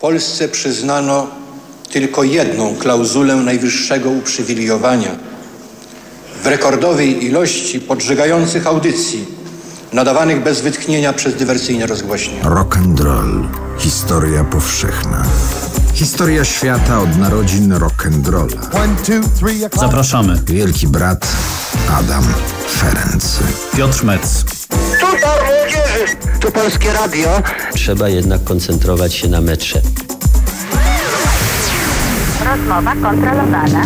Polsce przyznano tylko jedną klauzulę najwyższego uprzywilejowania w rekordowej ilości podżegających audycji nadawanych bez wytchnienia przez dywersyjne rozgłośnie. Rock and roll. Historia powszechna. Historia świata od narodzin rock'n'rolla. Zapraszamy. Wielki brat Adam Ferenc. Piotr Metz. Tu Polskie Radio. Trzeba jednak koncentrować się na metrze. Rozmowa kontrolowana.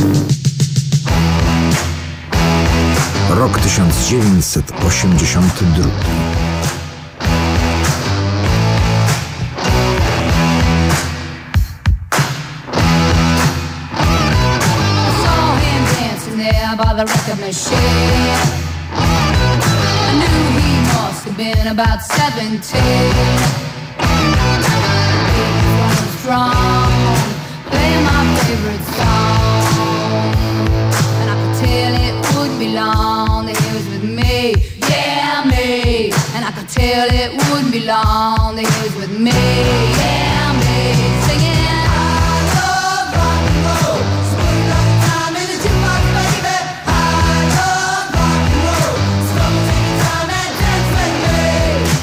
Rok 1982. saw him dancing there by the record machine. About 17. He was strong, playing my favorite song. And I could tell it wouldn't be long that he was with me, yeah, me. And I could tell it wouldn't be long that he was with me,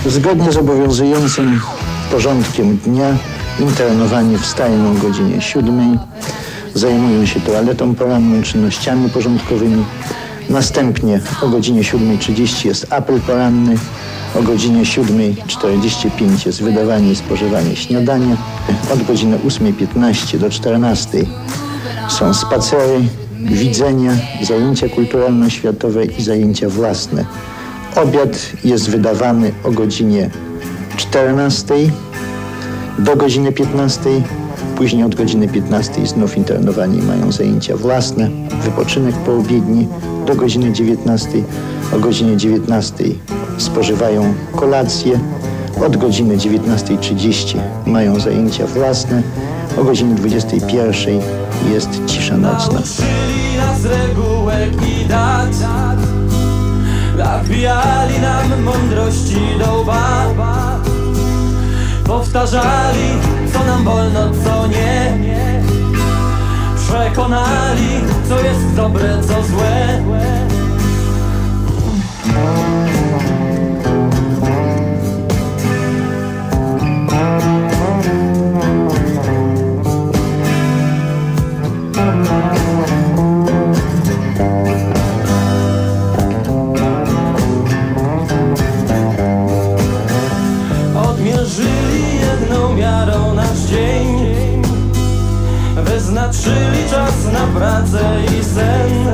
Zgodnie z obowiązującym porządkiem dnia internowani wstają o godzinie 7, zajmują się toaletą poranną, czynnościami porządkowymi. Następnie o godzinie 7.30 jest apel poranny, o godzinie 7.45 jest wydawanie i spożywanie śniadania. Od godziny 8.15 do 14.00 są spacery, widzenia, zajęcia kulturalno-światowe i zajęcia własne. Obiad jest wydawany o godzinie 14 do godziny 15. Później od godziny 15 znów internowani mają zajęcia własne, wypoczynek poobiedni do godziny 19. O godzinie 19 spożywają kolację. Od godziny 19.30 mają zajęcia własne. O godzinie 21 jest cisza nocna. Nauczyli nas regułek i Wbijali nam mądrości do łba. Powtarzali, co nam wolno, co nie. Przekonali, co jest dobre, co złe Wyznaczyli czas na pracę i sen.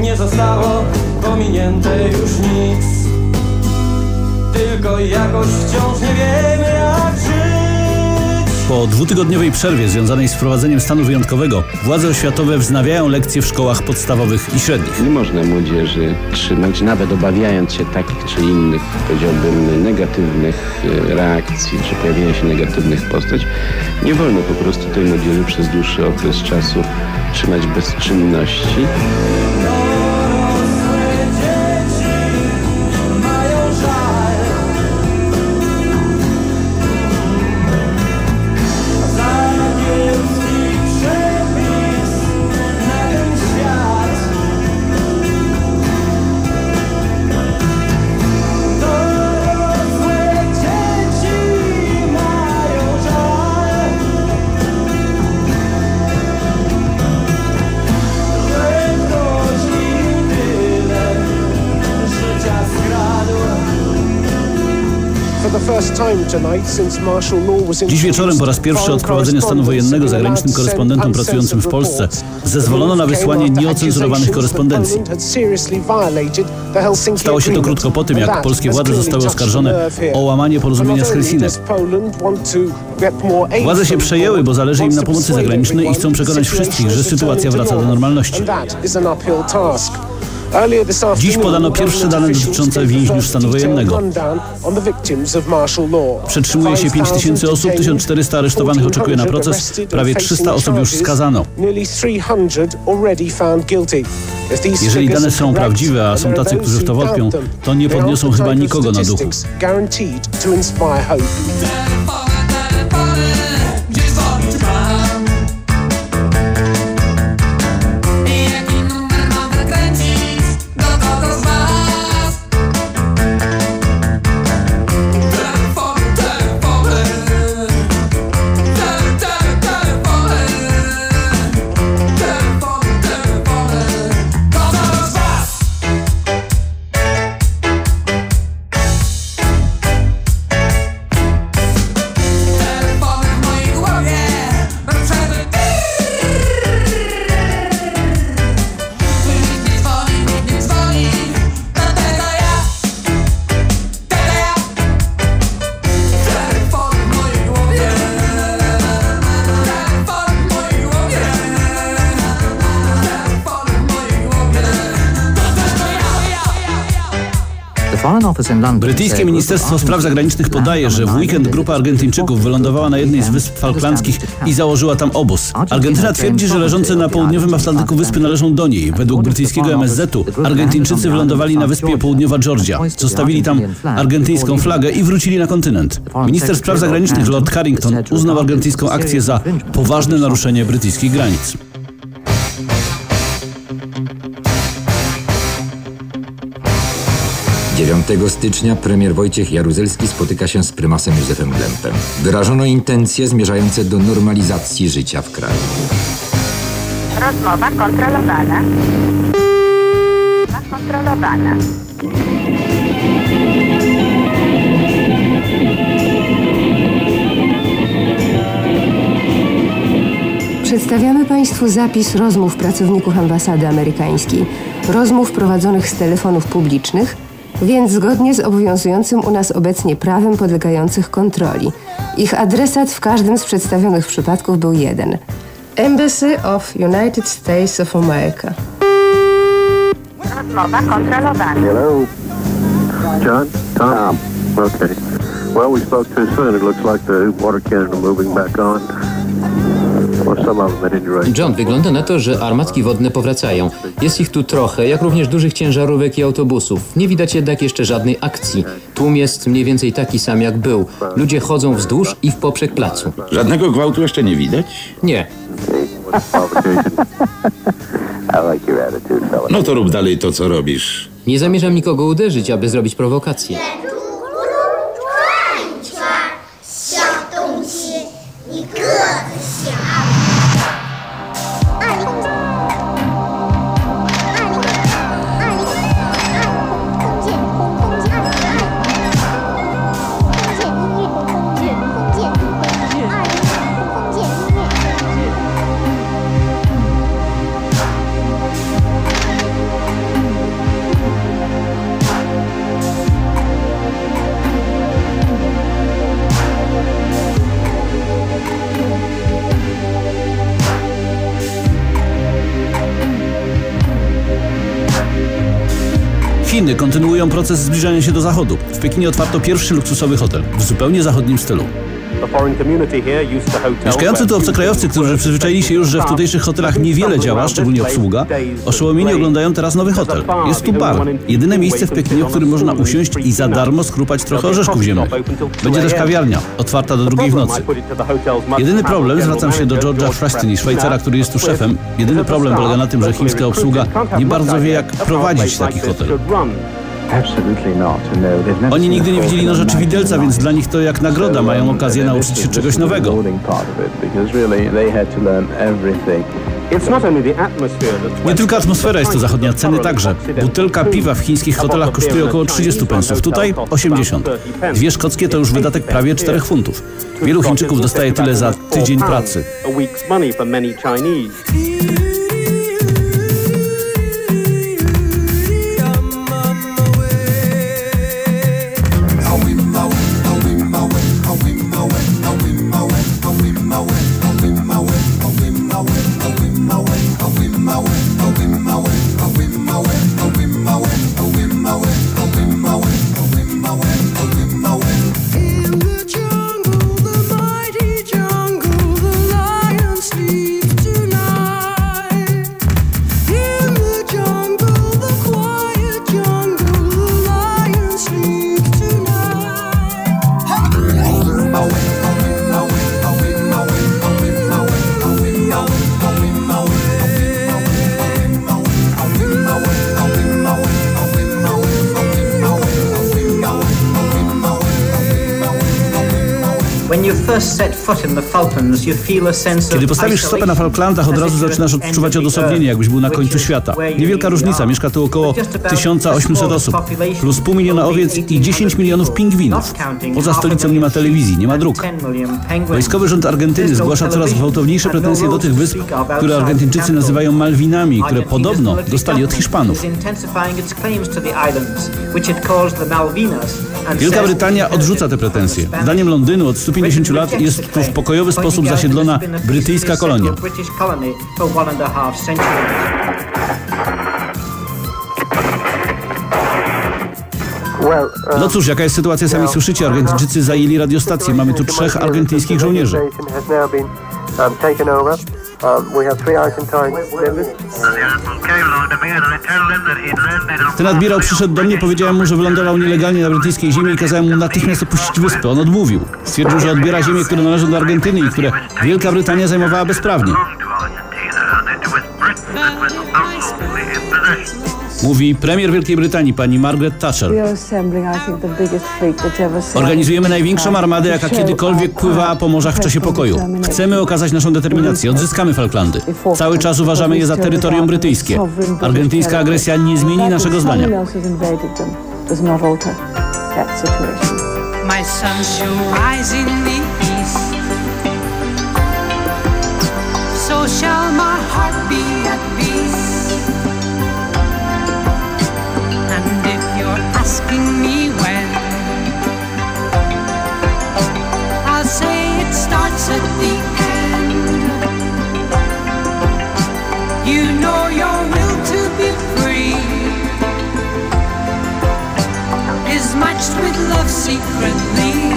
Nie zostało pominięte już nic. Tylko jakoś wciąż nie wiemy jak Po dwutygodniowej przerwie związanej z wprowadzeniem stanu wyjątkowego władze oświatowe wznawiają lekcje w szkołach podstawowych i średnich. Nie można młodzieży trzymać, nawet obawiając się takich czy innych, powiedziałbym, negatywnych e, reakcji, czy pojawienia się negatywnych postać. Nie wolno po prostu tej młodzieży przez dłuższy okres czasu trzymać bez czynności. Dziś wieczorem po raz pierwszy od wprowadzenia stanu wojennego zagranicznym korespondentom pracującym w Polsce zezwolono na wysłanie nieocenzurowanych korespondencji. Stało się to krótko po tym, jak polskie władze zostały oskarżone o łamanie porozumienia z Helsinek. Władze się przejęły, bo zależy im na pomocy zagranicznej i chcą przekonać wszystkich, że sytuacja wraca do normalności. Dziś podano pierwsze dane dotyczące więźniów stanu wojennego. Przetrzymuje się 5 tysięcy osób, 1400 aresztowanych oczekuje na proces, prawie 300 osób już skazano. Jeżeli dane są prawdziwe, a są tacy, którzy w to wątpią, to nie podniosą chyba nikogo na duchu. Brytyjskie Ministerstwo Spraw Zagranicznych podaje, że w weekend grupa Argentyńczyków wylądowała na jednej z wysp falklandzkich i założyła tam obóz. Argentyna twierdzi, że leżące na południowym Atlantyku wyspy należą do niej. Według brytyjskiego MSZ-u Argentyńczycy wylądowali na wyspie Południowa Georgia. Zostawili tam argentyńską flagę i wrócili na kontynent. Minister Spraw Zagranicznych Lord Carrington uznał argentyńską akcję za poważne naruszenie brytyjskich granic. Dziewiątego stycznia premier Wojciech Jaruzelski spotyka się z prymasem Józefem Glempem. Wyrażono intencje zmierzające do normalizacji życia w kraju. Rozmowa kontrolowana. Kontrolowana. Przedstawiamy Państwu zapis rozmów pracowników ambasady amerykańskiej. Rozmów prowadzonych z telefonów publicznych, więc zgodnie z obowiązującym u nas obecnie prawem podlegających kontroli. Ich adresat w każdym z przedstawionych przypadków był jeden. Embassy of United States of America. Rozmowa kontrolowana. Hello. John? Tom? Okay. Well, we spoke too soon. It looks like the water cannon are moving back on. Well, some of them at any rate. John, wygląda na to, że armatki wodne powracają. Jest ich tu trochę, jak również dużych ciężarówek i autobusów. Nie widać jednak jeszcze żadnej akcji. Tłum jest mniej więcej taki sam jak był. Ludzie chodzą wzdłuż i w poprzek placu. Żadnego gwałtu jeszcze nie widać? Nie. No to rób dalej to, co robisz. Nie zamierzam nikogo uderzyć, aby zrobić prowokację. Chiny kontynuują proces zbliżania się do Zachodu. W Pekinie otwarto pierwszy luksusowy hotel w zupełnie zachodnim stylu. Mieszkający tu obcokrajowcy, którzy przyzwyczaili się już, że w tutejszych hotelach niewiele działa, szczególnie obsługa, oszołomieni oglądają teraz nowy hotel. Jest tu bar. Jedyne miejsce w Pekinie, w którym można usiąść i za darmo skrupać trochę orzeszków ziemnych. Będzie też kawiarnia, otwarta do drugiej w nocy. Jedyny problem, zwracam się do George'a Frastini, Szwajcara, który jest tu szefem, jedyny problem polega na tym, że chińska obsługa nie bardzo wie, jak prowadzić taki hotel. Oni nigdy nie widzieli noża widelca, więc dla nich to jak nagroda. Mają okazję nauczyć się czegoś nowego. Nie tylko atmosfera jest to zachodnia, ceny także. Butelka piwa w chińskich hotelach kosztuje około 30 pensów, tutaj 80. Dwie szkockie to już wydatek prawie 4 funtów. Wielu Chińczyków dostaje tyle za tydzień pracy. Kiedy postawisz stopę na Falklandach, od razu zaczynasz odczuwać odosobnienie, jakbyś był na końcu świata. Niewielka różnica, mieszka tu około 1800 osób, plus pół miliona owiec i 10 milionów pingwinów. Poza stolicą nie ma telewizji, nie ma dróg. Wojskowy rząd Argentyny zgłasza coraz gwałtowniejsze pretensje do tych wysp, które Argentyńczycy nazywają Malwinami, które podobno dostali od Hiszpanów. Wielka Brytania odrzuca te pretensje. Zdaniem Londynu od 150 lat jest tu w pokojowy sposób zasiedlona brytyjska kolonia. No cóż, jaka jest sytuacja, sami słyszycie. Argentyńczycy zajęli radiostację. Mamy tu trzech argentyńskich żołnierzy. Ten admirał przyszedł do mnie, powiedziałem mu, że wylądował nielegalnie na brytyjskiej ziemi i kazałem mu natychmiast opuścić wyspę. On odmówił. Stwierdził, że odbiera ziemię, które należą do Argentyny i które Wielka Brytania zajmowała bezprawnie. Mówi premier Wielkiej Brytanii, pani Margaret Thatcher. Organizujemy największą armadę, jaka kiedykolwiek pływała po morzach w czasie pokoju. Chcemy okazać naszą determinację. Odzyskamy Falklandy. Cały czas uważamy je za terytorium brytyjskie. Argentyńska agresja nie zmieni naszego zdania. My sun shall rise in the east. So shall my heart be at peace. Matched with love secretly.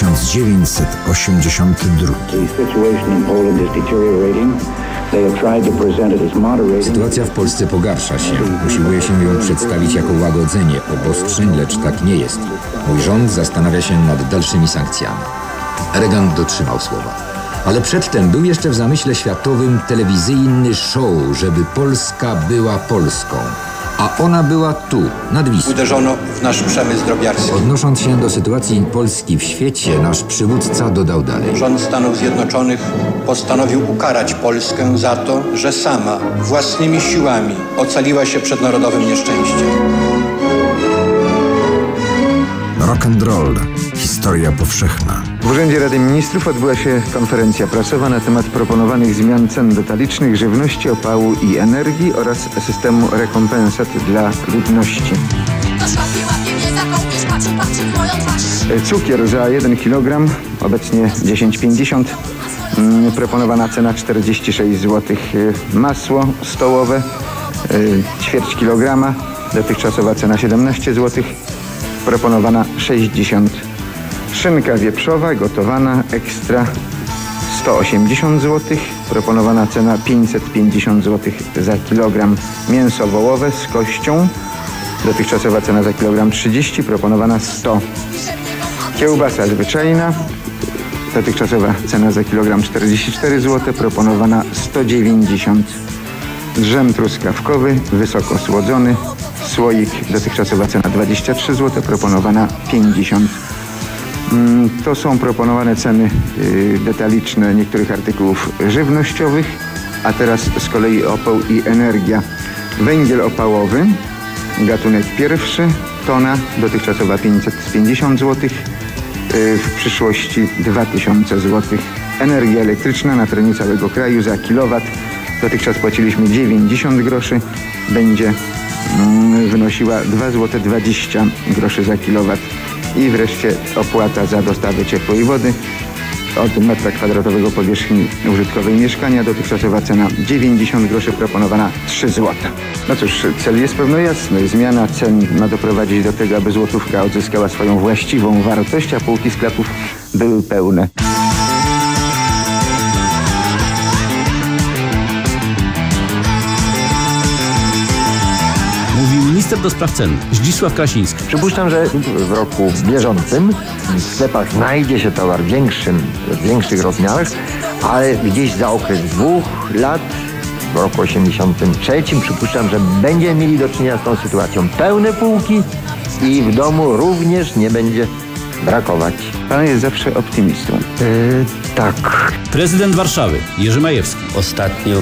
1982. Sytuacja w Polsce pogarsza się. Usiłuje się ją przedstawić jako łagodzenie obostrzeń, lecz tak nie jest. Mój rząd zastanawia się nad dalszymi sankcjami. Reagan dotrzymał słowa. Ale przedtem był jeszcze w zamyśle światowym telewizyjny show, żeby Polska była Polską. A ona była tu, nad Wisłą. Uderzono w nasz przemysł drobiarski. Odnosząc się do sytuacji Polski w świecie, nasz przywódca dodał dalej. Rząd Stanów Zjednoczonych postanowił ukarać Polskę za to, że sama własnymi siłami ocaliła się przed narodowym nieszczęściem. Rock and roll. Historia powszechna. W Urzędzie Rady Ministrów odbyła się konferencja prasowa na temat proponowanych zmian cen detalicznych żywności, opału i energii oraz systemu rekompensat dla ludności. Cukier za 1 kg, obecnie 10,50. Mm, Proponowana cena 46 zł. Masło stołowe, e, ćwierć kilograma, dotychczasowa cena 17 zł. Proponowana 60 Szynka wieprzowa gotowana ekstra 180 zł. Proponowana cena 550 zł za kilogram. Mięso wołowe z kością. Dotychczasowa cena za kilogram 30, proponowana 100. Kiełbasa zwyczajna. Dotychczasowa cena za kilogram 44 zł, proponowana 190. Drzem truskawkowy, wysoko słodzony. Słoik, dotychczasowa cena 23 zł, proponowana 50. Mm, To są proponowane ceny y, detaliczne niektórych artykułów żywnościowych, a teraz z kolei opał i energia. Węgiel opałowy, gatunek pierwszy, tona, dotychczasowa 550 zł, w przyszłości 2000 zł. Energia elektryczna na terenie całego kraju za kilowat, dotychczas płaciliśmy 90 groszy, będzie mm, wynosiła 2 zł 20 groszy za kilowat. I wreszcie opłata za dostawę ciepłej wody od metra kwadratowego powierzchni użytkowej mieszkania. Dotychczasowa cena 90 groszy, proponowana 3 zł. No cóż, cel jest pewno jasny. Zmiana cen ma doprowadzić do tego, aby złotówka odzyskała swoją właściwą wartość, a półki sklepów były pełne. Minister do spraw cen Zdzisław Krasiński. Przypuszczam, że w roku bieżącym w sklepach znajdzie się towar w, większym, w większych rozmiarach, ale gdzieś za okres dwóch lat, w roku 83, przypuszczam, że będziemy mieli do czynienia z tą sytuacją. Pełne półki i w domu również nie będzie brakować. Pan jest zawsze optymistą. Yy, tak. Prezydent Warszawy Jerzy Majewski. Ostatnio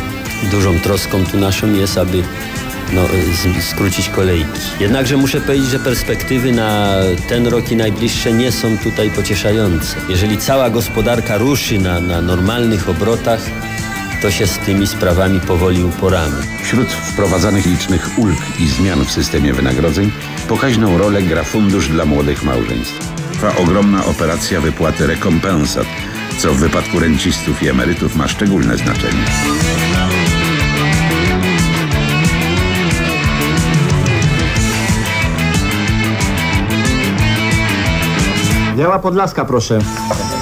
dużą troską tu naszą jest, aby no, z- skrócić kolejki. Jednakże muszę powiedzieć, że perspektywy na ten rok i najbliższe nie są tutaj pocieszające. Jeżeli cała gospodarka ruszy na, na normalnych obrotach, to się z tymi sprawami powoli uporamy. Wśród wprowadzanych licznych ulg i zmian w systemie wynagrodzeń pokaźną rolę gra Fundusz dla Młodych Małżeństw. Trwa ogromna operacja wypłaty rekompensat, co w wypadku rencistów i emerytów ma szczególne znaczenie. Biała Podlaska, proszę.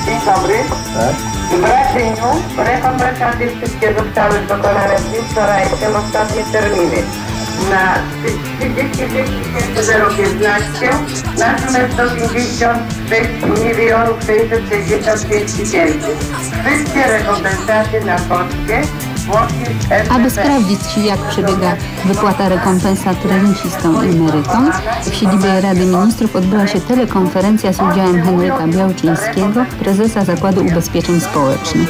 Dzień dobry. W Braczyniu rekompensaty wszystkie zostały dokonane w dniu wczorajszym, ostatnie terminy. Na 36 015 na sumę 156 milionów 665 tysięcy. Wszystkie rekompensaty na z Aby sprawdzić, jak przebiega wypłata rekompensat rencistom i emerytom, w siedzibie Rady Ministrów odbyła się telekonferencja z udziałem Henryka Białczyńskiego, prezesa Zakładu Ubezpieczeń Społecznych.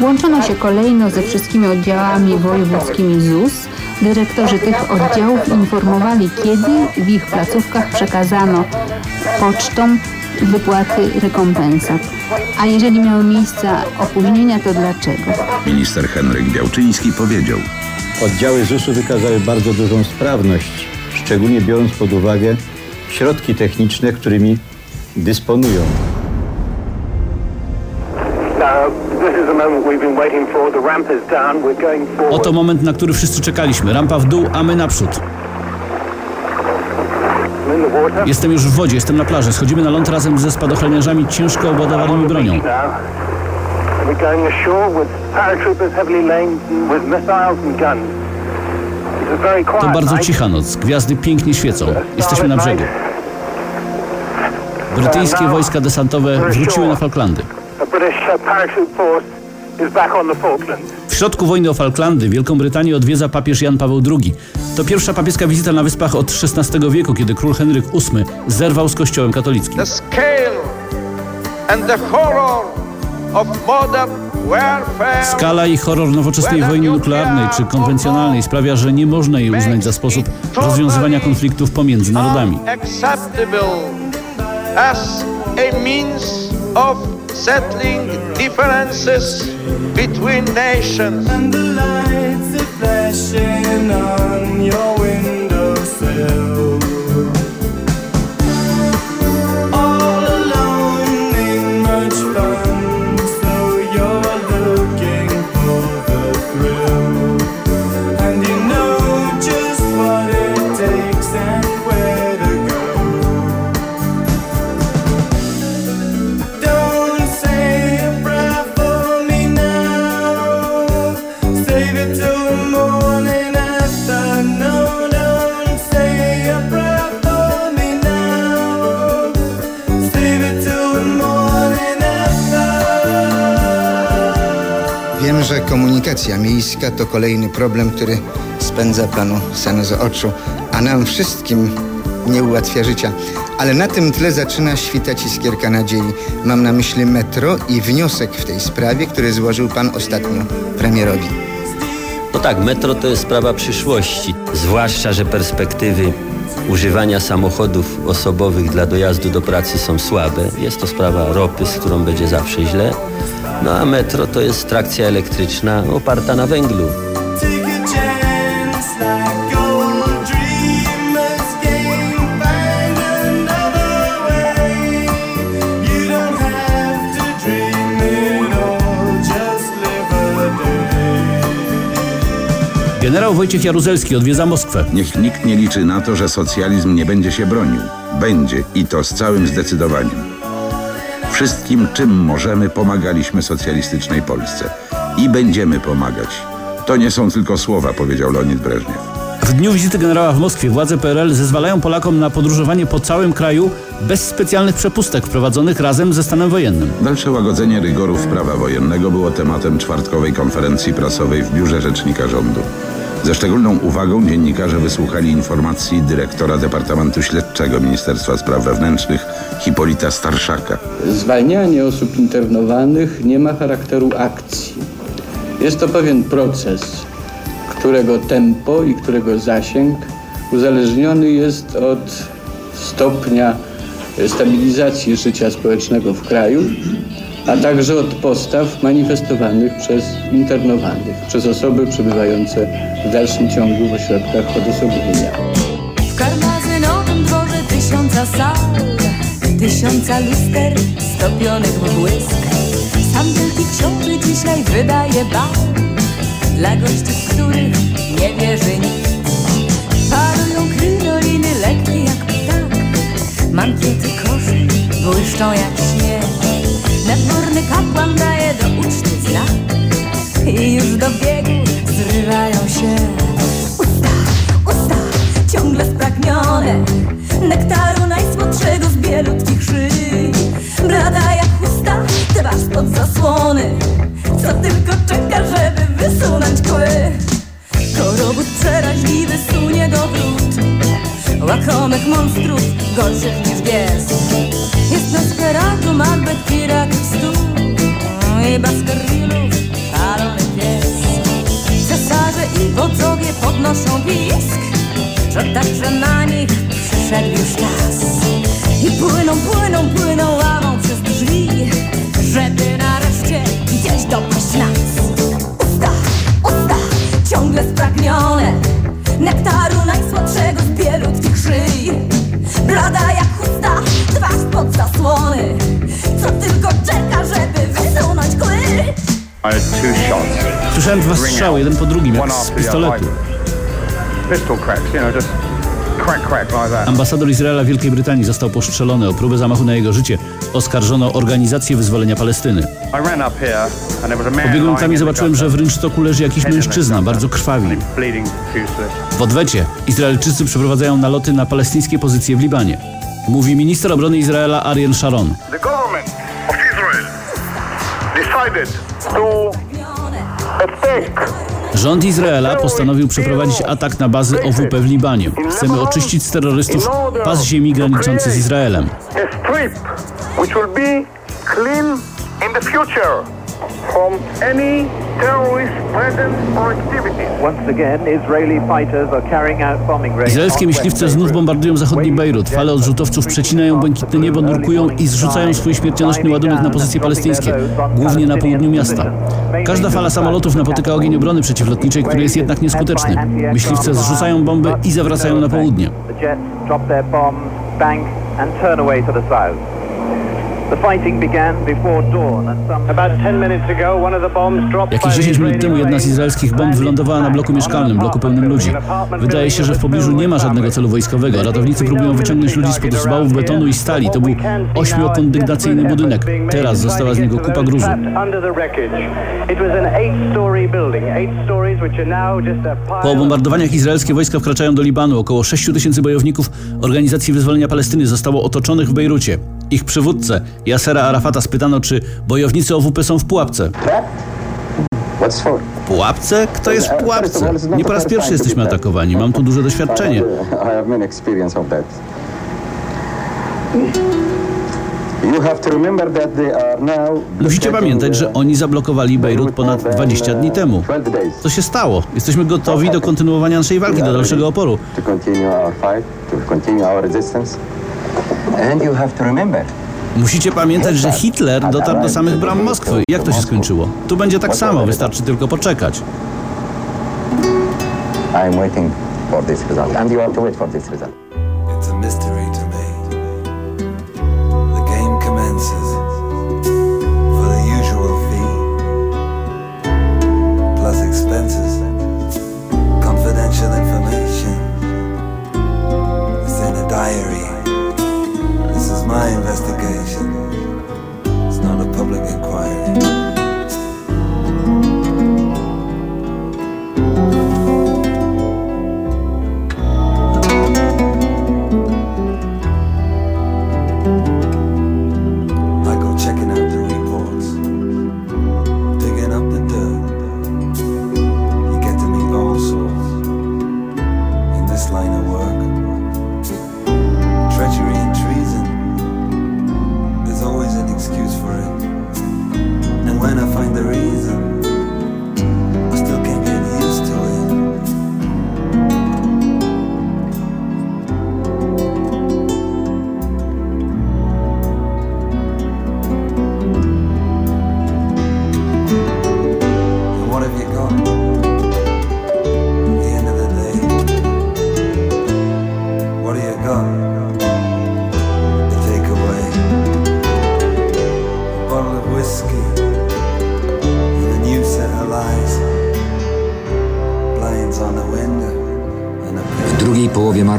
Łączono się kolejno ze wszystkimi oddziałami wojewódzkimi ZUS. Dyrektorzy tych oddziałów informowali, kiedy w ich placówkach przekazano pocztą wypłaty rekompensat. A jeżeli miały miejsce opóźnienia, to dlaczego? Minister Henryk Białczyński powiedział, Oddziały ZUS-u wykazały bardzo dużą sprawność, szczególnie biorąc pod uwagę środki techniczne, którymi dysponują. Oto moment, na który wszyscy czekaliśmy. Rampa w dół, a my naprzód. I'm in the water. Jestem już w wodzie, jestem na plaży. Schodzimy na ląd razem ze spadochroniarzami ciężko obładowanymi bronią. To bardzo cicha noc. Gwiazdy pięknie świecą. Jesteśmy na brzegu. Brytyjskie wojska desantowe wróciły na Falklandy. A British parachute force is back on the Falklands. W środku wojny o Falklandy Wielką Brytanię odwiedza papież Jan Paweł II. To pierwsza papieska wizyta na wyspach od XVI wieku, kiedy król Henryk VIII zerwał z kościołem katolickim. The scale and the horror of modern Skala i horror nowoczesnej wojny nuklearnej czy konwencjonalnej sprawia, że nie można jej uznać za sposób rozwiązywania konfliktów pomiędzy narodami. Settling differences between nations. And the lights are flashing on your windowsill. Komunikacja miejska to kolejny problem, który spędza panu sen z oczu, a nam wszystkim nie ułatwia życia. Ale na tym tle zaczyna świtać iskierka nadziei. Mam na myśli metro i wniosek w tej sprawie, który złożył pan ostatnio premierowi. No tak, metro to jest sprawa przyszłości. Zwłaszcza, że perspektywy używania samochodów osobowych dla dojazdu do pracy są słabe. Jest to sprawa ropy, z którą będzie zawsze źle. No a metro to jest trakcja elektryczna oparta na węglu. Generał Wojciech Jaruzelski odwiedza Moskwę. niech nikt nie liczy na to, że socjalizm nie będzie się bronił. Będzie i to z całym zdecydowaniem. Wszystkim, czym możemy, pomagaliśmy socjalistycznej Polsce. I będziemy pomagać. To nie są tylko słowa, powiedział Leonid Breżniew. W dniu wizyty generała w Moskwie władze PRL zezwalają Polakom na podróżowanie po całym kraju bez specjalnych przepustek wprowadzonych razem ze stanem wojennym. Dalsze łagodzenie rygorów prawa wojennego było tematem czwartkowej konferencji prasowej w biurze rzecznika rządu. Ze szczególną uwagą dziennikarze wysłuchali informacji dyrektora Departamentu Śledczego Ministerstwa Spraw Wewnętrznych Hipolita Starszaka. Zwalnianie osób internowanych nie ma charakteru akcji. Jest to pewien proces, którego tempo i którego zasięg uzależniony jest od stopnia stabilizacji życia społecznego w kraju, a także od postaw manifestowanych przez internowanych, przez osoby przebywające w dalszym ciągu w ośrodkach odosobnienia. W karmazynowym dworze tysiąca sal Tysiąca luster stopionych w błysk. Sam wielki książę dzisiaj wydaje bal Dla gości, w których nie wierzy nikt. Parują krynoliny lekkie jak ptak Mankiety koszy błyszczą jak śnieg. Nadworny kapłan daje do uczty znak I już do biegu zrywają się. Usta, usta ciągle spragnione Nektaru najsłodszego z bielutkich szyi Blada jak chusta, twarz spod zasłony. Co tylko czeka, żeby wysunąć kły. Korobut przeraźliwy sunie do wrót. Łakomych monstrów, gorszych niż bies Jest Nosferatu, Macbeth, Pirat i stół. I Baskervillów szalony pies. Cesarze i wodzowie podnoszą pisk Że także na nich przyszedł już czas. I płyną, płyną, płyną ławą przez drzwi Żeby nareszcie gdzieś dopaść nas. Usta, usta ciągle spragnione Nektaru najsłodszego z bielutkich szyi Blada jak chusta, twarz pod zasłony. Co tylko czeka, żeby wysunąć Słyszałem dwa strzały, jeden po drugim, jak One z after the other, pistoletu. like Pistol cracks, you know, just crack, crack like that. Ambasador Izraela w Wielkiej Brytanii został postrzelony. O próbę zamachu na jego życie oskarżono Organizację Wyzwolenia Palestyny. I ran up here and there was a man Pobiegłem tam i in the zobaczyłem, że w rynsztoku leży jakiś mężczyzna, bardzo krwawi. W odwecie Izraelczycy przeprowadzają naloty na palestyńskie pozycje w Libanie. Mówi minister obrony Izraela Ariel Sharon. Rząd Izraela postanowił przeprowadzić atak na bazy OWP w Libanie. Chcemy oczyścić z terrorystów pas ziemi graniczący z Izraelem. from any terrorist presence or activity. Once again, Israeli fighters are carrying out bombing raids. Izraelskie myśliwce znów bombardują zachodni Bejrut. Fale odrzutowców przecinają błękitne niebo, nurkują i zrzucają swój śmiercionośny ładunek na pozycje palestyńskie, głównie na południu miasta. Każda fala samolotów napotyka ogień obrony przeciwlotniczej, który jest jednak nieskuteczny. Myśliwce zrzucają bomby i zawracają na południe. Jakieś the 10 minut temu jedna z izraelskich bomb wylądowała na bloku mieszkalnym, bloku pełnym ludzi. Wydaje się, że w pobliżu nie ma żadnego celu wojskowego. Ratownicy próbują wyciągnąć ludzi spod zwałów betonu i stali. To był ośmiokondygnacyjny budynek. Teraz została z niego kupa gruzu. Po bombardowaniach izraelskie wojska wkraczają do Libanu. Około 6 tysięcy bojowników Organizacji Wyzwolenia Palestyny zostało otoczonych w Bejrucie. Ich przywódcę, Yasera Arafata, spytano, czy bojownicy OWP są w pułapce. Pułapce? Kto jest w pułapce? Nie po raz pierwszy jesteśmy atakowani. Mam tu duże doświadczenie. Musicie pamiętać, że oni zablokowali Bejrut ponad 20 dni temu. Co się stało? Jesteśmy gotowi do kontynuowania naszej walki, do dalszego oporu. And you have to remember Musicie pamiętać, że Hitler dotarł do samych bram Moskwy. Jak to się skończyło? Tu będzie tak samo, wystarczy tylko poczekać. I am waiting for this result, and you have to wait for this result. It's a mystery to me. The game commences for the usual fee, plus expenses, confidential information. It's in a diary. This is my investigation.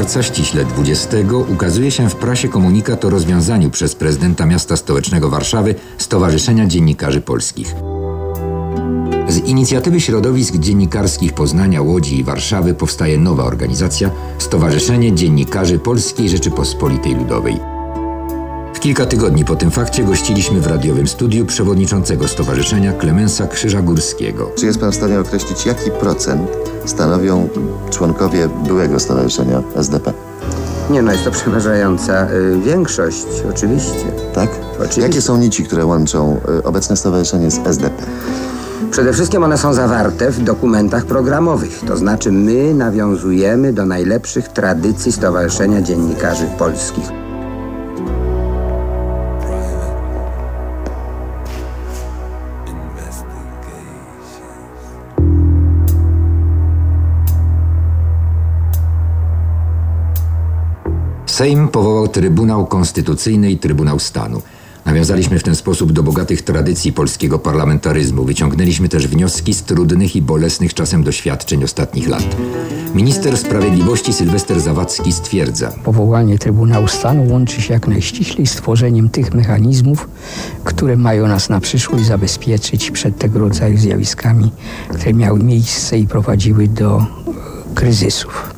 Marca, ściśle 20, ukazuje się w prasie komunikat o rozwiązaniu przez prezydenta miasta stołecznego Warszawy Stowarzyszenia Dziennikarzy Polskich. Z inicjatywy środowisk dziennikarskich Poznania, Łodzi i Warszawy powstaje nowa organizacja Stowarzyszenie Dziennikarzy Polskiej Rzeczypospolitej Ludowej. Kilka tygodni po tym fakcie gościliśmy w radiowym studiu przewodniczącego stowarzyszenia Klemensa Krzyża Górskiego. Czy jest Pan w stanie określić, jaki procent stanowią członkowie byłego stowarzyszenia SDP? Nie no, jest to przeważająca y, większość, oczywiście. Tak? Oczywiście. Jakie są nici, które łączą y, obecne stowarzyszenie z SDP? Przede wszystkim one są zawarte w dokumentach programowych, to znaczy my nawiązujemy do najlepszych tradycji Stowarzyszenia Dziennikarzy Polskich. Sejm powołał Trybunał Konstytucyjny i Trybunał Stanu. Nawiązaliśmy w ten sposób do bogatych tradycji polskiego parlamentaryzmu. Wyciągnęliśmy też wnioski z trudnych i bolesnych czasem doświadczeń ostatnich lat. Minister Sprawiedliwości Sylwester Zawadzki stwierdza: Powołanie Trybunału Stanu łączy się jak najściślej z tworzeniem tych mechanizmów, które mają nas na przyszłość zabezpieczyć przed tego rodzaju zjawiskami, które miały miejsce i prowadziły do e, kryzysów.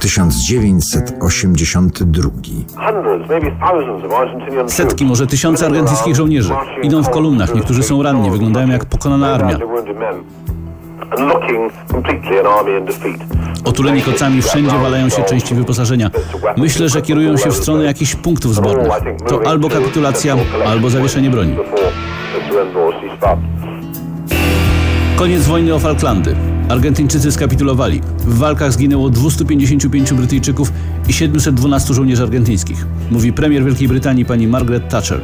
1982. Setki, może tysiące argentyńskich żołnierzy. Idą w kolumnach, niektórzy są ranni, wyglądają jak pokonana armia. Otuleni kocami wszędzie walają się części wyposażenia. Myślę, że kierują się w stronę jakichś punktów zbornych. To albo kapitulacja, albo zawieszenie broni. Koniec wojny o Falklandy. Argentyńczycy skapitulowali. W walkach zginęło 255 Brytyjczyków i 712 żołnierzy argentyńskich, mówi premier Wielkiej Brytanii pani Margaret Thatcher.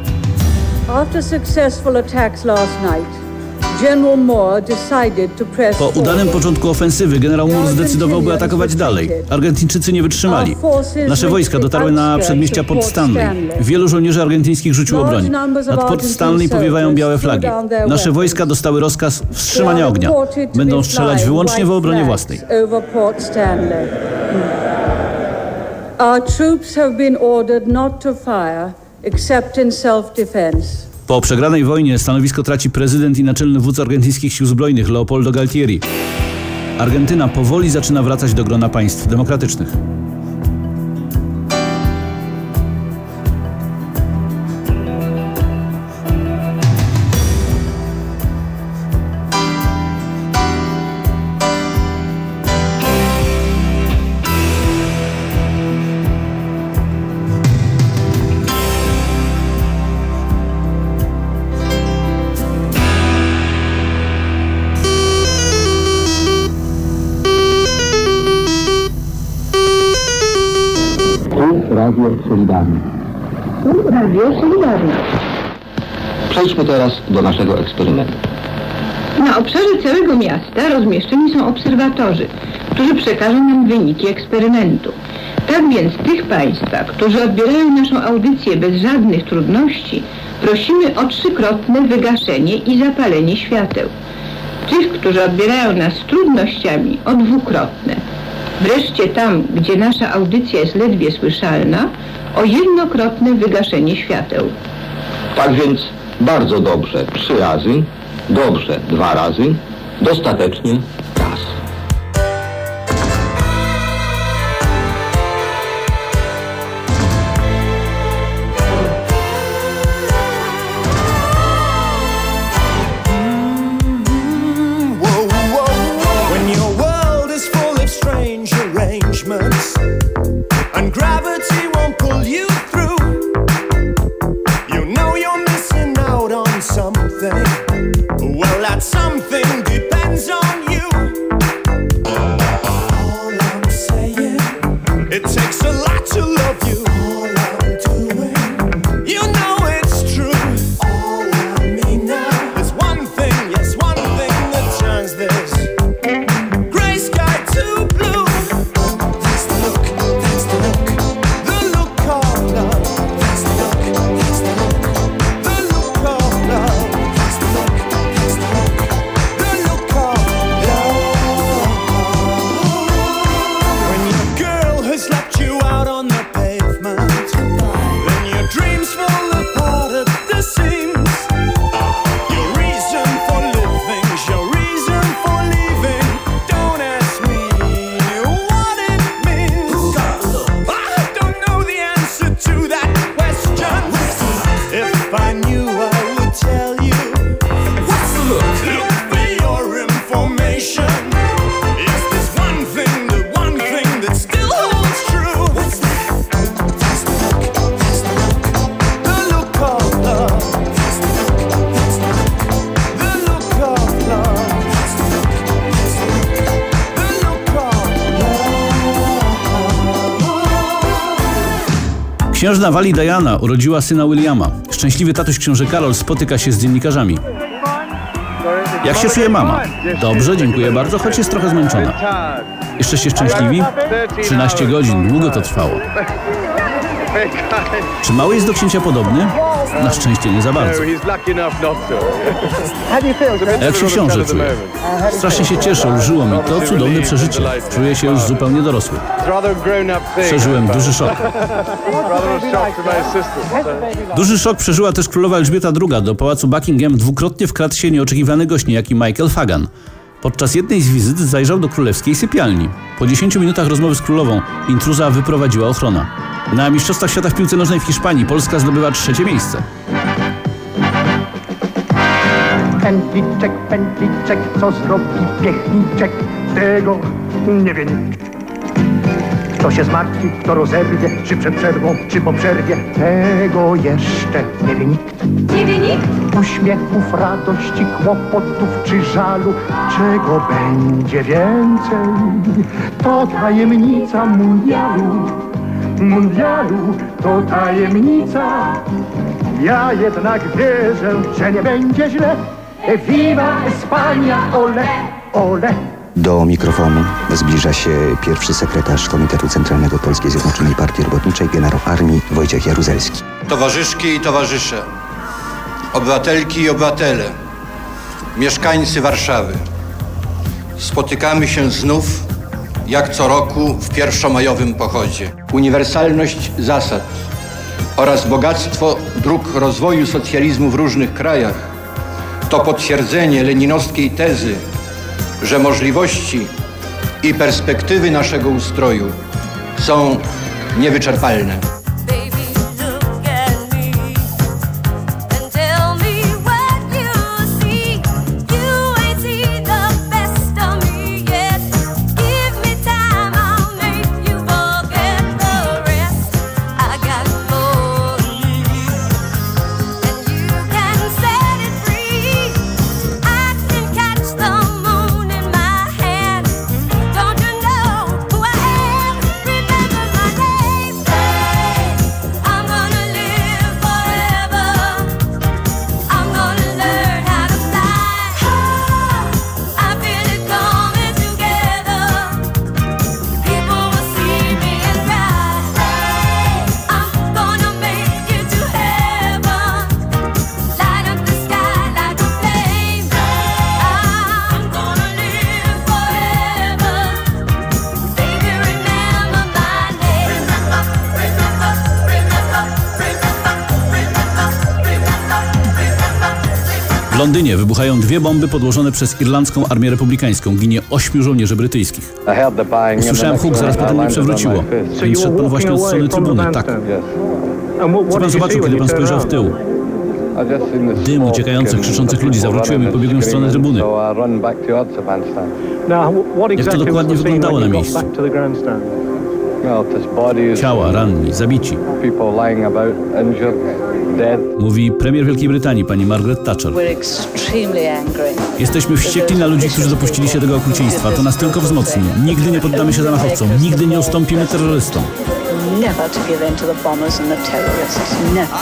After successful attacks last night, Po udanym początku ofensywy generał Moore zdecydował, by atakować dalej. Argentyńczycy nie wytrzymali. Nasze wojska dotarły na przedmieścia Port Stanley. Wielu żołnierzy argentyńskich rzuciło broń. Nad Port Stanley powiewają białe flagi. Nasze wojska dostały rozkaz wstrzymania ognia. Będą strzelać wyłącznie w obronie własnej. Our troops have been ordered not to fire except in self-defense. Po przegranej wojnie stanowisko traci prezydent i naczelny wódz argentyńskich sił zbrojnych Leopoldo Galtieri. Argentyna powoli zaczyna wracać do grona państw demokratycznych. Radio Solidarne. Tu Radio Solidarne. Przejdźmy teraz do naszego eksperymentu. Na obszarze całego miasta rozmieszczeni są obserwatorzy, którzy przekażą nam wyniki eksperymentu. Tak więc tych Państwa, którzy odbierają naszą audycję bez żadnych trudności, prosimy o trzykrotne wygaszenie i zapalenie świateł. Tych, którzy odbierają nas z trudnościami, o dwukrotne. Wreszcie tam, gdzie nasza audycja jest ledwie słyszalna, o jednokrotne wygaszenie świateł. Tak więc bardzo dobrze trzy razy, dobrze dwa razy, dostatecznie Księżna Wali Diana urodziła syna Williama. Szczęśliwy tatuś książę Karol spotyka się z dziennikarzami. Jak się czuje mama? Dobrze, dziękuję bardzo, choć jest trochę zmęczona. Jesteście szczęśliwi? 13 godzin, długo to trwało. Czy mały jest do księcia podobny? Na szczęście nie za bardzo. A jak się książę czuje? Strasznie się cieszę, ulżyło mi. To cudowne przeżycie. Czuję się już zupełnie dorosły. Przeżyłem duży szok. Duży szok przeżyła też królowa Elżbieta II. Do pałacu Buckingham dwukrotnie wkradł się nieoczekiwany gość, niejaki Michael Fagan. Podczas jednej z wizyt zajrzał do królewskiej sypialni. Po 10 minutach rozmowy z królową intruza wyprowadziła ochrona. Na Mistrzostwach Świata w piłce nożnej w Hiszpanii Polska zdobywa trzecie miejsce. Pętliczek, pętliczek, co zrobi piechniczek, tego nie wie nikt. Kto się zmartwi, kto rozerwie, czy przed przerwą, czy po przerwie, tego jeszcze nie wie nikt. Nie wie nikt? Uśmiechów, radości, kłopotów czy żalu, czego będzie więcej, to tajemnica mundialu. Mundialu to tajemnica. Ja jednak wierzę, że nie będzie źle. Viva Espania, ole, ole. Do mikrofonu zbliża się pierwszy sekretarz Komitetu Centralnego Polskiej Zjednoczonej Partii Robotniczej, generał armii Wojciech Jaruzelski. Towarzyszki i towarzysze, obywatelki i obywatele, mieszkańcy Warszawy. Spotykamy się znów, jak co roku, w pierwszomajowym pochodzie. Uniwersalność zasad oraz bogactwo dróg rozwoju socjalizmu w różnych krajach to potwierdzenie leninowskiej tezy, że możliwości i perspektywy naszego ustroju są niewyczerpalne. Londynie wybuchają dwie bomby podłożone przez irlandzką armię republikańską. Ginie ośmiu żołnierzy brytyjskich. Usłyszałem huk, zaraz potem mnie przewróciło. Więc szedł pan właśnie od strony trybuny, tak. Co pan zobaczył, kiedy pan spojrzał w tył? Dym uciekających, krzyczących ludzi. Zawróciłem i pobiegłem w stronę trybuny. Jak to dokładnie wyglądało na miejscu? Ciała, ranni, zabici. Mówi premier Wielkiej Brytanii, pani Margaret Thatcher. Jesteśmy wściekli na ludzi, którzy dopuścili się tego okrucieństwa. To nas tylko wzmocni. Nigdy nie poddamy się zamachowcom. Nigdy nie ustąpimy terrorystom. Never to give in to the bombers and the terrorists. Never.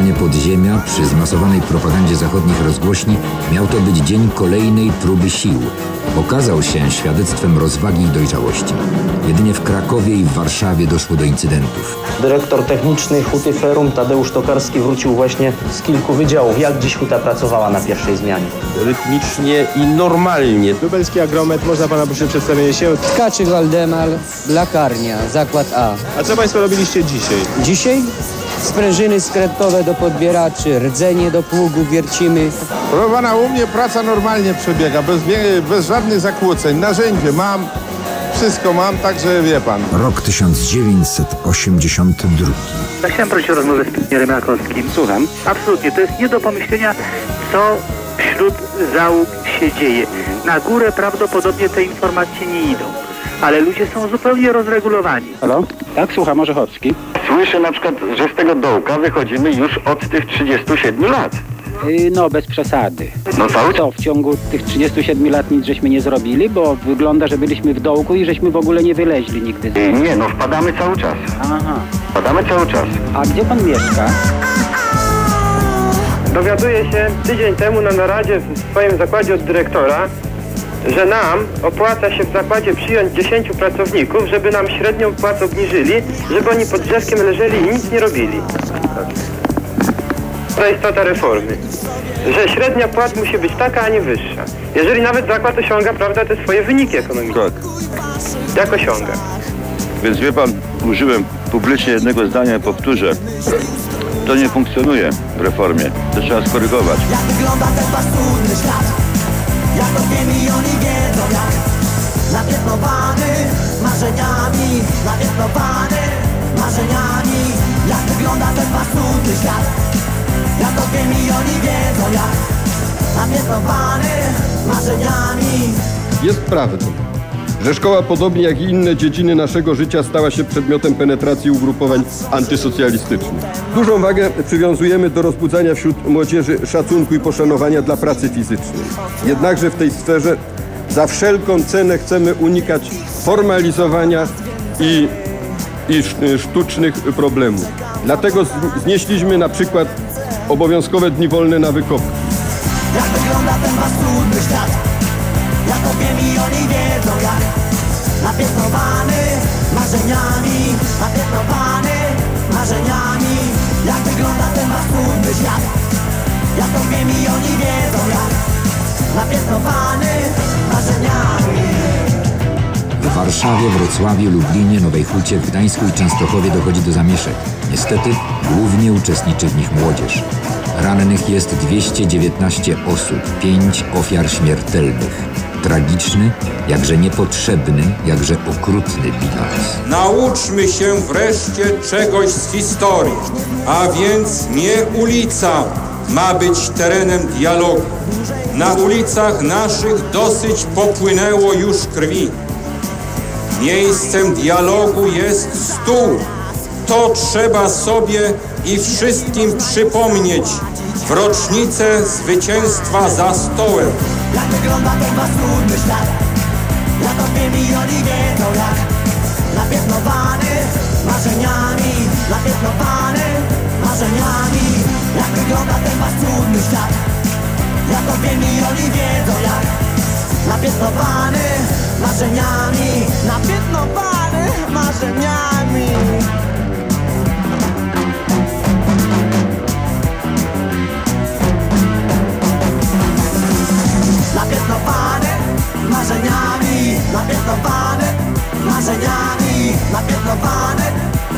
Sunday. Sunday, bloody Sunday. 13 maja. Na wezwanie podziemia przy zmasowanej propagandzie zachodnich rozgłośni miał to być dzień kolejnej próby sił. Okazał się świadectwem rozwagi i dojrzałości. Jedynie w Krakowie i w Warszawie doszło do incydentów. Dyrektor techniczny Huty Ferum Tadeusz Tokarski wrócił właśnie z kilku wydziałów. Jak dziś Huta pracowała na pierwszej zmianie? Rytmicznie i normalnie. Lubelski agromet, można pana prosić o przedstawienie się? Tkaczyk Waldemar, lakarnia, zakład A. A co państwo robiliście dzisiaj? Dzisiaj sprężyny skrętowe do podbieraczy, rdzenie do pługu wiercimy. Proszę pana, u mnie praca normalnie przebiega, bez, bez żadnych zakłóceń. Narzędzie mam, wszystko mam, także wie pan. Rok 1982. Ja chciałem prosić o rozmowę z premierem Rakowskim. Słucham. Absolutnie, to jest nie do pomyślenia, co wśród załóg się dzieje. Na górę prawdopodobnie te informacje nie idą, ale ludzie są zupełnie rozregulowani. Halo? Tak, słucham, Orzechowski. Słyszę na przykład, że z tego dołka wychodzimy już od tych 37 lat. Yy, no, bez przesady. No cały Co, w ciągu tych 37 lat nic żeśmy nie zrobili, bo wygląda, że byliśmy w dołku i żeśmy w ogóle nie wyleźli nigdy. Y, Nie, no wpadamy cały czas. Aha. Wpadamy cały czas. A gdzie pan mieszka? Dowiaduję się tydzień temu na naradzie w swoim zakładzie od dyrektora, że nam opłaca się w zakładzie przyjąć 10 pracowników, żeby nam średnią płacę obniżyli, żeby oni pod drzewkiem leżeli i nic nie robili. To istota reformy. Że średnia płac musi być taka, a nie wyższa. Jeżeli nawet zakład osiąga, prawda, te swoje wyniki ekonomiczne. Tak. Jak osiąga? Więc wie pan, użyłem publicznie jednego zdania i powtórzę. To nie funkcjonuje w reformie. To trzeba skorygować. Wygląda ten paskudny świat Jak to dwie miliony wiedzą jak Napiętnowany marzeniami Napiętnowany marzeniami. Jak wygląda ten paskudny świat? Jak to dwie miliony wiedzą jak Napiętnowany marzeniami. Jest prawdą, że szkoła podobnie jak i inne dziedziny naszego życia stała się przedmiotem penetracji ugrupowań antysocjalistycznych. Dużą wagę przywiązujemy do rozbudzania wśród młodzieży szacunku i poszanowania dla pracy fizycznej. Jednakże w tej sferze za wszelką cenę chcemy unikać formalizowania i, i sz- sztucznych problemów. Dlatego znieśliśmy na przykład obowiązkowe dni wolne na wykopki. Jak wygląda ten paskudny świat To dwie miliony wiedzą jak Napiętnowany marzeniami Napiętnowany marzeniami Jak wygląda ten paskudny świat Jak to dwie miliony wiedzą jak Napiętnowany marzeniami W Warszawie, Wrocławiu, Lublinie, Nowej Hucie, w Gdańsku i Częstochowie dochodzi do zamieszek. Niestety głównie uczestniczy w nich młodzież. Rannych jest 219 osób, 5 ofiar śmiertelnych. Tragiczny, jakże niepotrzebny, jakże okrutny bilans. Nauczmy się wreszcie czegoś z historii, a więc nie ulica ma być terenem dialogu. Na ulicach naszych dosyć popłynęło już krwi. Miejscem dialogu jest stół. To trzeba sobie i wszystkim przypomnieć w rocznicę zwycięstwa za stołem. Jak wygląda ten paskudny świat Jak to dwie miliony wiedzą jak. Napiętnowany marzeniami Napiętnowany marzeniami. Jak wygląda ten paskudny świat Jak to dwie miliony wiedzą jak. Napiętnowany marzeniami Napiętnowany marzeniami marzeniami Napiętnowany marzeniami Napiętnowany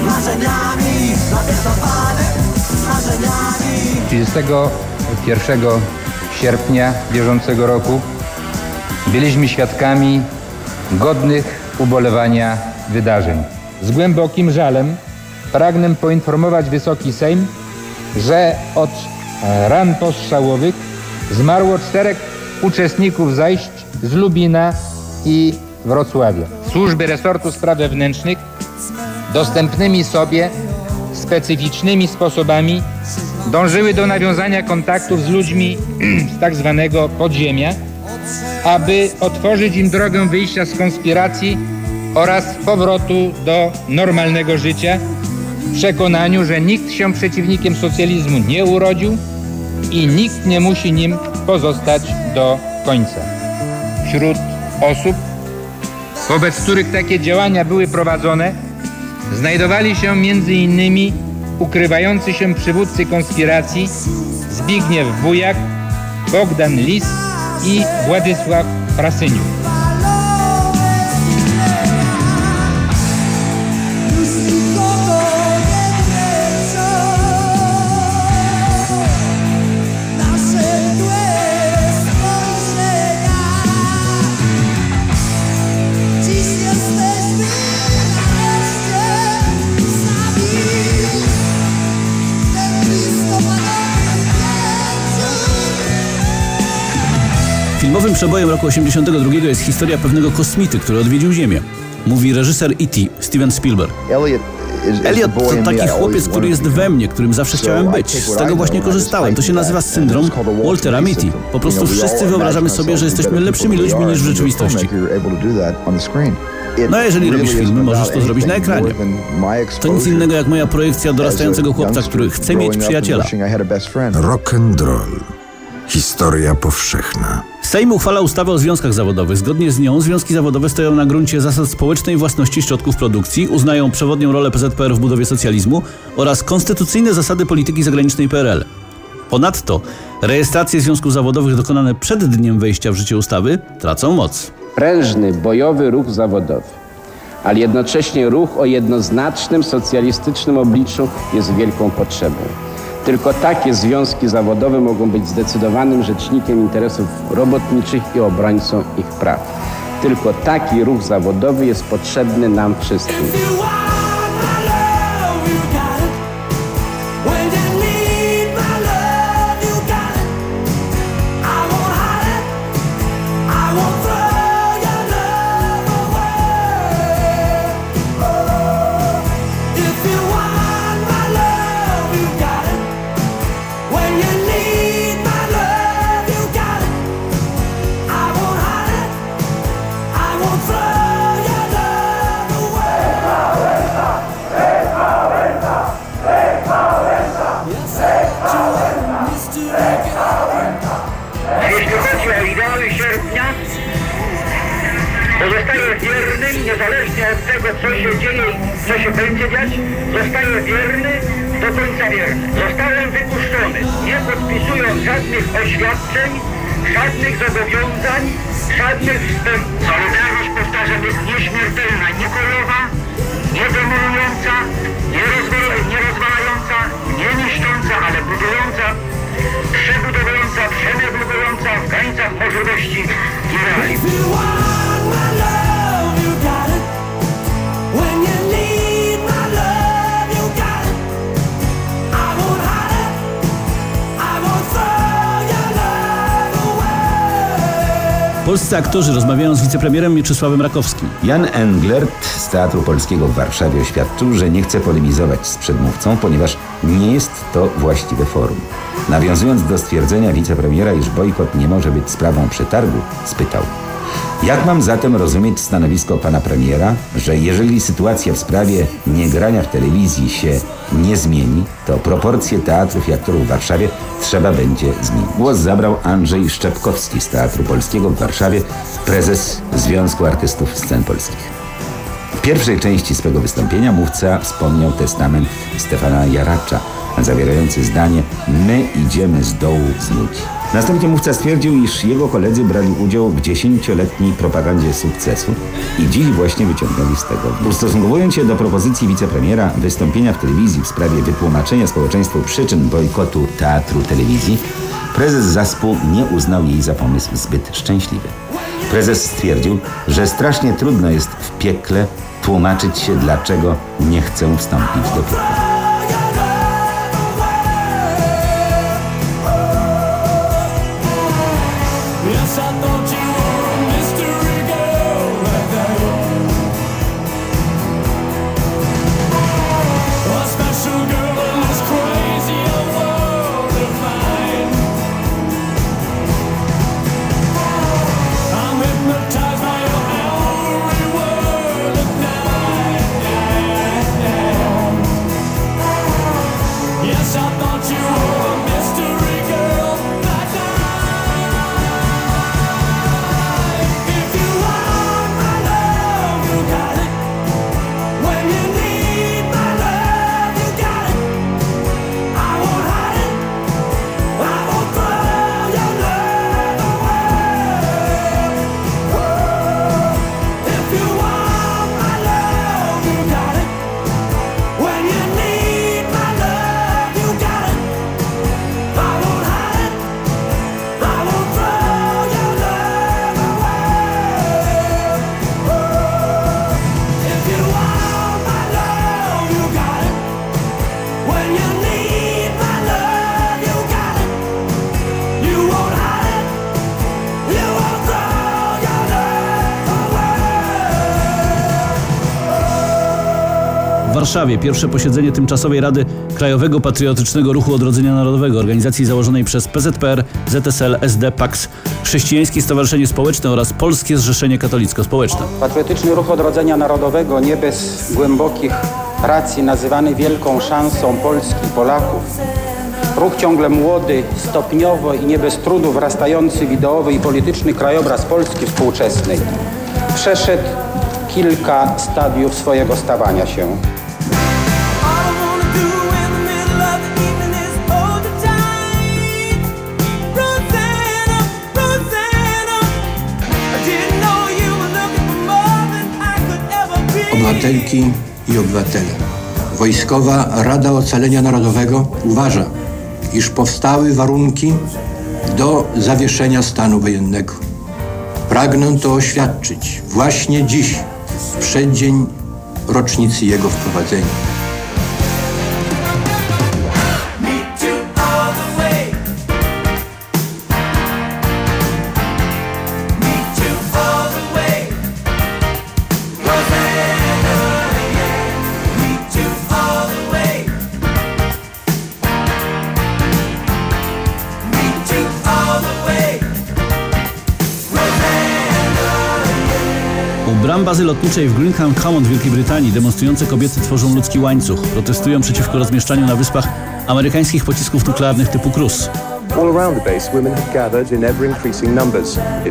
marzeniami Napiętnowany marzeniami 31 sierpnia bieżącego roku byliśmy świadkami godnych ubolewania wydarzeń. Z głębokim żalem pragnę poinformować Wysoki Sejm, że od e, ran postrzałowych zmarło czterech uczestników zajść z Lubina i Wrocławia. Służby resortu spraw wewnętrznych dostępnymi sobie specyficznymi sposobami dążyły do nawiązania kontaktów z ludźmi z tak zwanego podziemia, aby otworzyć im drogę wyjścia z konspiracji oraz powrotu do normalnego życia w przekonaniu, że nikt się przeciwnikiem socjalizmu nie urodził i nikt nie musi nim pozostać do końca. Wśród osób, wobec których takie działania były prowadzone, znajdowali się innymi ukrywający się przywódcy konspiracji Zbigniew Wujak, Bogdan Lis i Władysław Prasyniuk. Przebojem roku 82 jest historia pewnego kosmity, który odwiedził Ziemię. Mówi reżyser E.T. Steven Spielberg. Elliot to taki chłopiec, który jest we mnie, którym zawsze chciałem być. Z tego właśnie korzystałem. To się nazywa syndrom Waltera Mitty. Po prostu wszyscy wyobrażamy sobie, że jesteśmy lepszymi ludźmi niż w rzeczywistości. No a jeżeli robisz filmy, możesz to zrobić na ekranie. To nic innego jak moja projekcja dorastającego chłopca, który chce mieć przyjaciela. Rock and roll. Historia powszechna. Sejm uchwala ustawę o związkach zawodowych. Zgodnie z nią związki zawodowe stoją na gruncie zasad społecznej własności środków produkcji, uznają przewodnią rolę PZPR w budowie socjalizmu oraz konstytucyjne zasady polityki zagranicznej PRL. Ponadto rejestracje związków zawodowych dokonane przed dniem wejścia w życie ustawy tracą moc. Prężny, bojowy ruch zawodowy, ale jednocześnie ruch o jednoznacznym socjalistycznym obliczu jest wielką potrzebą. Tylko takie związki zawodowe mogą być zdecydowanym rzecznikiem interesów robotniczych i obrońcą ich praw. Tylko taki ruch zawodowy jest potrzebny nam wszystkim. Niezależnie od tego, co się dzieje co się będzie dziać, zostaje wierny, do końca wierny. Zostałem wypuszczony, nie podpisując żadnych oświadczeń, żadnych zobowiązań, żadnych wstęp. Solidarność, powtarzam, jest nieśmiertelna, nikolowa, niedemolująca, nie, rozwal- nie rozwalająca, nie niszcząca, ale budująca, przebudowująca, przemeblująca w granicach możliwości i. Polscy aktorzy rozmawiają z wicepremierem Mieczysławem Rakowskim. Jan Englert z Teatru Polskiego w Warszawie oświadczył, że nie chce polemizować z przedmówcą, ponieważ nie jest to właściwe forum. Nawiązując do stwierdzenia wicepremiera, iż bojkot nie może być sprawą przetargu, spytał jak mam zatem rozumieć stanowisko pana premiera, że jeżeli sytuacja w sprawie niegrania w telewizji się nie zmieni, to proporcje teatrów i aktorów w Warszawie trzeba będzie zmienić. Głos zabrał Andrzej Szczepkowski z Teatru Polskiego w Warszawie, prezes Związku Artystów Scen Polskich. W pierwszej części swego wystąpienia mówca wspomniał testament Stefana Jaracza, zawierający zdanie My idziemy z dołu z ludzi. Następnie mówca stwierdził, iż jego koledzy brali udział w dziesięcioletniej propagandzie sukcesu i dziś właśnie wyciągnęli z tego. Ustosunkowując się do propozycji wicepremiera wystąpienia w telewizji w sprawie wytłumaczenia społeczeństwu przyczyn bojkotu teatru telewizji, prezes Zaspu nie uznał jej za pomysł zbyt szczęśliwy. Prezes stwierdził, że strasznie trudno jest w piekle tłumaczyć się, dlaczego nie chcę wstąpić do piekła. Warszawie pierwsze posiedzenie tymczasowej Rady Krajowego Patriotycznego Ruchu Odrodzenia Narodowego, organizacji założonej przez PZPR, ZSL, SD, PAKS, Chrześcijańskie Stowarzyszenie Społeczne oraz Polskie Zrzeszenie Katolicko-Społeczne. Patriotyczny Ruch Odrodzenia Narodowego, nie bez głębokich racji, nazywany wielką szansą Polski Polaków. Ruch ciągle młody, stopniowo i nie bez trudu wrastający w i polityczny krajobraz Polski współczesnej. Przeszedł kilka stadiów swojego stawania się. Obywatelki i obywatele. Wojskowa Rada Ocalenia Narodowego uważa, iż powstały warunki do zawieszenia stanu wojennego. Pragnę to oświadczyć właśnie dziś, w przeddzień rocznicy jego wprowadzenia. Bram bazy lotniczej w Greenham Common w Wielkiej Brytanii demonstrujące kobiety tworzą ludzki łańcuch. Protestują przeciwko rozmieszczaniu na wyspach amerykańskich pocisków nuklearnych typu Cruise.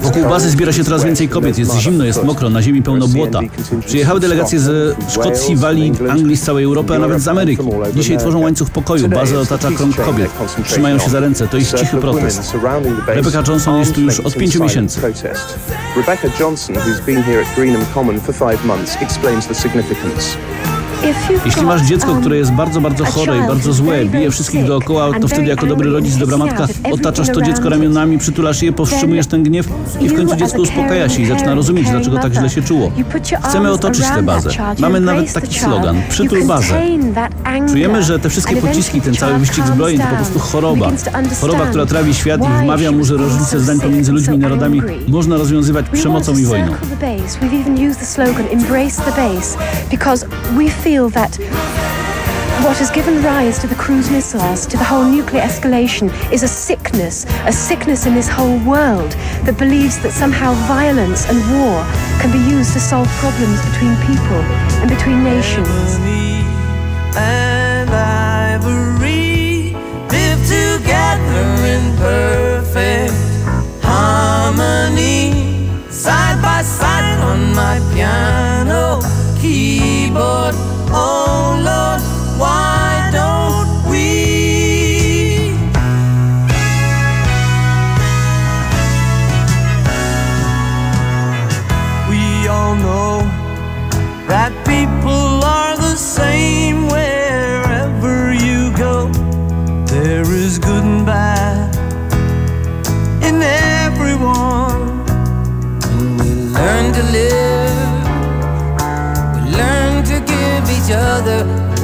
Wokół bazy zbiera się coraz więcej kobiet, jest zimno, jest mokro, na ziemi pełno błota. Przyjechały delegacje ze Szkocji, Walii, Anglii, z całej Europy, a nawet z Ameryki. Dzisiaj tworzą łańcuch pokoju, bazę otacza krąg kobiet. Trzymają się za ręce, to ich cichy protest. Rebecca Johnson jest tu już od pięciu miesięcy. Rebecca Johnson, who's been here at Greenham Common for five months, explains the significance. Jeśli masz dziecko, które jest bardzo, bardzo chore i bardzo złe, bije wszystkich dookoła, to wtedy jako dobry rodzic, dobra matka, otaczasz to dziecko ramionami, przytulasz je, powstrzymujesz ten gniew i w końcu dziecko uspokaja się i zaczyna rozumieć, dlaczego tak źle się czuło. Chcemy otoczyć tę bazę. Mamy nawet taki slogan, przytul bazę. Czujemy, że te wszystkie pociski, ten cały wyścig zbrojeń to po prostu choroba. Choroba, która trawi świat i wmawia mu, że różnice zdań pomiędzy ludźmi i narodami. Można rozwiązywać przemocą i wojną. Feel that what has given rise to the cruise missiles, to the whole nuclear escalation, is a sickness, a sickness in this whole world that believes that somehow violence and war can be used to solve problems between people and between nations. side by side on my piano keyboard. Oh Lord,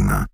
Rock